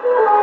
Oh.